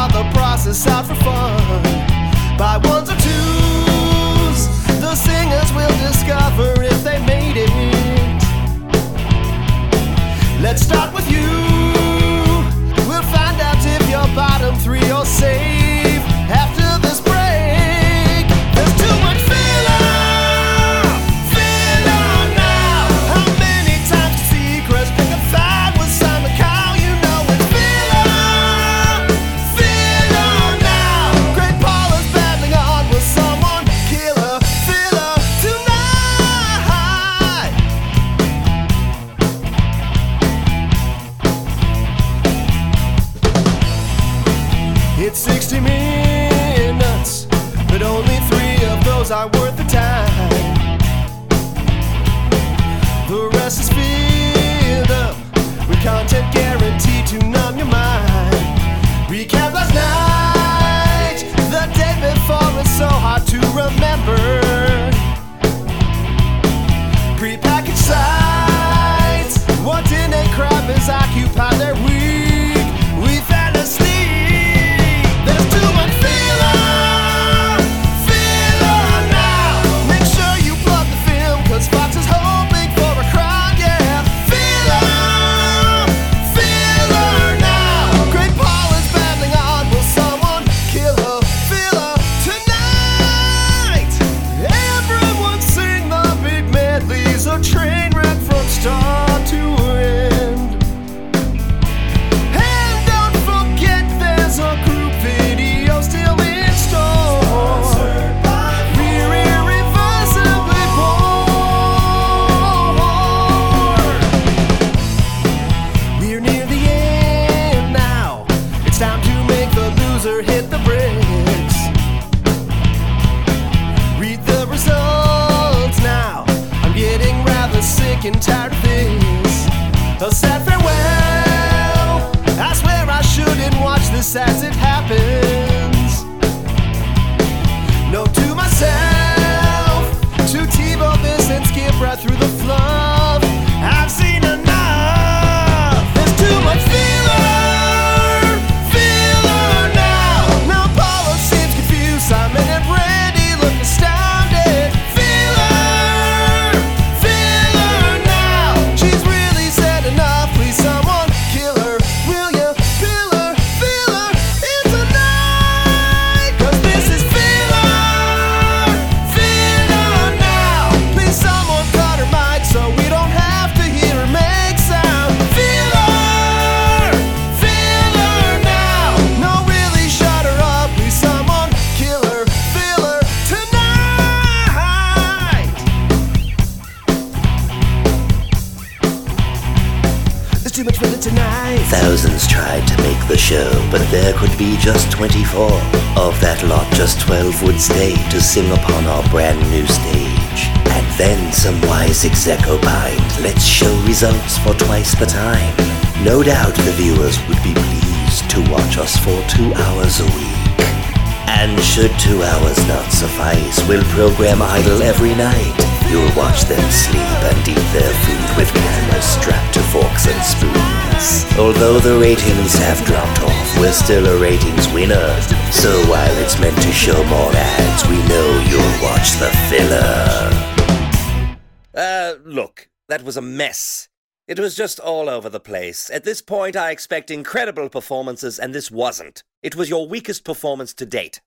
draw the process out for fun. By ones or twos, the singers will discover if they made it. It's 60 minutes, but only three of those are worth the time. The rest is filled up with content guaranteed to numb your mind. Recap last night, sick and tired of this. A sad farewell. I swear I shouldn't watch this as it There's too much filler tonight. Thousands tried to make the show, but there could be just 24. Of that lot, just 12 would stay to sing upon our brand new stage. And then some wise exec opined, let's show results for twice the time. No doubt the viewers would be pleased to watch us for two hours a week. And should two hours not suffice, we'll program Idol every night. You'll watch them sleep and eat their food with cameras strapped to forks and spoons. Although the ratings have dropped off, we're still a ratings winner. So while it's meant to show more ads, we know you'll watch the filler. Uh, look, that was a mess. It was just all over the place. At this point, I expect incredible performances, and this wasn't. It was your weakest performance to date.